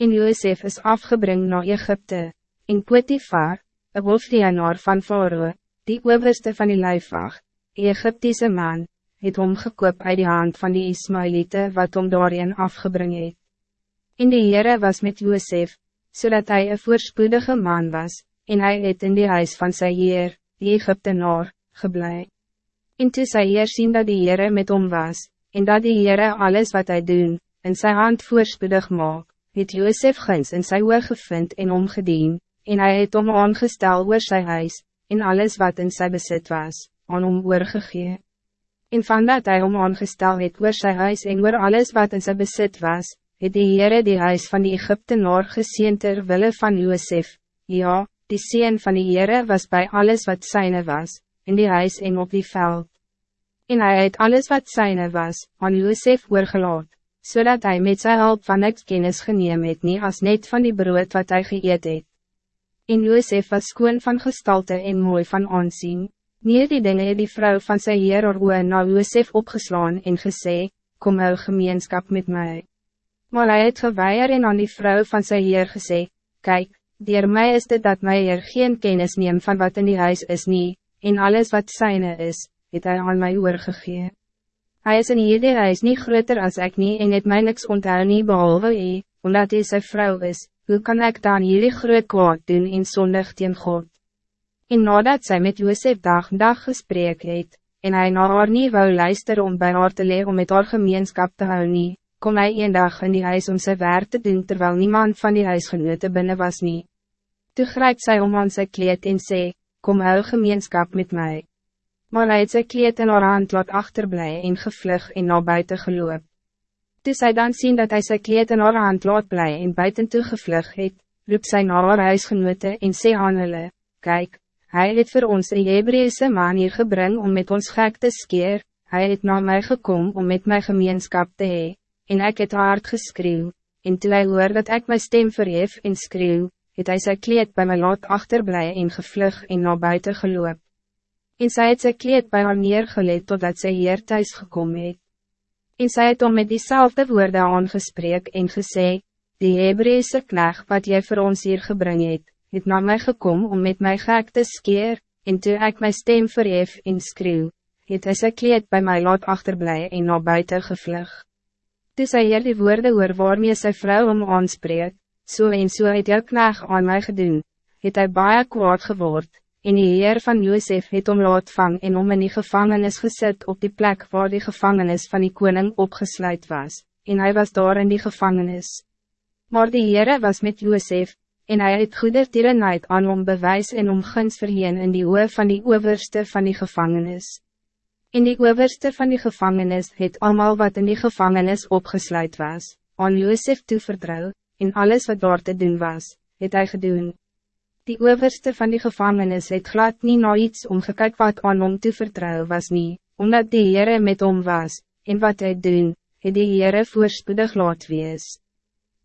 En Josef is afgebring naar Egypte, en Potifar, een hoofdienaar van Faroe, die overste van die lijfwacht, die Egyptische man, het omgekoop uit die hand van die Ismailite wat om daarin afgebring het. En die Heere was met Josef, zodat hij een voorspoedige man was, en hij het in die huis van sy Heer, die Egyptenaar, geblei. En toe sy Heer sien dat die Heere met hom was, en dat die Heere alles wat hij doen, in zijn hand voorspoedig maak, het Josef gins in sy oog gevind en omgedien, en hij het om aangestel oor sy huis, en alles wat in sy besit was, aan hom oorgegee. En van dat hy om aangestel het oor sy huis en oor alles wat in sy besit was, het die Heere die huis van die Egyptenaar geseen ter wille van Josef, ja, die seen van die Heere was bij alles wat zijne was, in die huis en op die veld. En hij het alles wat zijne was, aan Josef oorgelaat, zodat hij met zijn hulp van niks kennis geneem het nie as net van die brood wat hij geëet het. En Josef was skoon van gestalte en mooi van aanzien. Neer die dinge het die vrouw van sy heer oor na Josef opgeslaan en gesê, kom hou gemeenskap met mij. Maar hij het geweier en aan die vrouw van sy heer gesê, kijk, Dier mij is dit dat mij er geen kennis neem van wat in die huis is nie, en alles wat zijne is, het hij aan mij oorgegee. Hij is in hierdie huis niet groter als ik nie en het my niks onthou nie behalwe hy, omdat hij sy vrou is, hoe kan ik dan hierdie groot kwaad doen in zondig teen God? En nadat zij met Josef dag dag gesprek het, en hij na haar nie wou luister om bij haar te leer om met haar gemeenskap te hou nie, kom hij een dag in die huis om zijn werk te doen terwijl niemand van die huisgenote binnen was niet. Toe grijpt zij om aan sy kleed en sê, kom hou gemeenskap met mij. Maar hy het sy kleed in haar hand laat achterblij en gevlug en na buiten geloop. Toe sy dan sien dat hij sy kleed in haar hand laat blij en buiten toe gevlug het, roep sy na haar huisgenote en sê aan hulle, Kijk, hij het voor ons een Hebreese man hier gebring om met ons gek te skeer, hy het na mij gekom om met mijn gemeenskap te hee, en ik het hard geskreeuw, en toe hy hoor dat ik mijn stem verhef en skreeuw, het hy sy kleed bij my laat achterblij en gevlug en na buiten geloop. En sy het sy kleed bij haar neergeleid totdat sy hier thuis gekom het. En sy het om met diezelfde woorden aangesprek en gesê, die Hebreese knecht wat jy voor ons hier gebring het, het na my gekom om met my gek te skeer, en toe ek my stem verhef en skreeuw, het hy sy kleed bij my laat achterblij en na buiten gevlug. Toe sy hier die woorde oor waarmee sy vrou om aanspreek, so en so het jou knaag aan mij gedoen, het hy baie kwaad geword, en die heer van Josef het om laat vang en om in die gevangenis gezet op die plek waar die gevangenis van die koning opgesluit was, en hij was daar in die gevangenis. Maar die heere was met Josef, en hij het goede tierenheid aan om bewys en om guns verheen in die oor van die overste van die gevangenis. In die overste van die gevangenis het allemaal wat in die gevangenis opgesluit was, aan Josef toevertrouw, en alles wat daar te doen was, het hij gedoen. Die overste van die gevangenis het glad niet na iets omgekyk wat aan hom te vertrouwen was niet, omdat die Heere met hom was, en wat hij doen, het die Heere voorspoedig laat wees.